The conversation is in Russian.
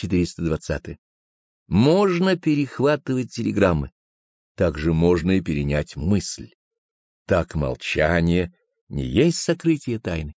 420. Можно перехватывать телеграммы, также можно и перенять мысль. Так молчание не есть сокрытие тайны.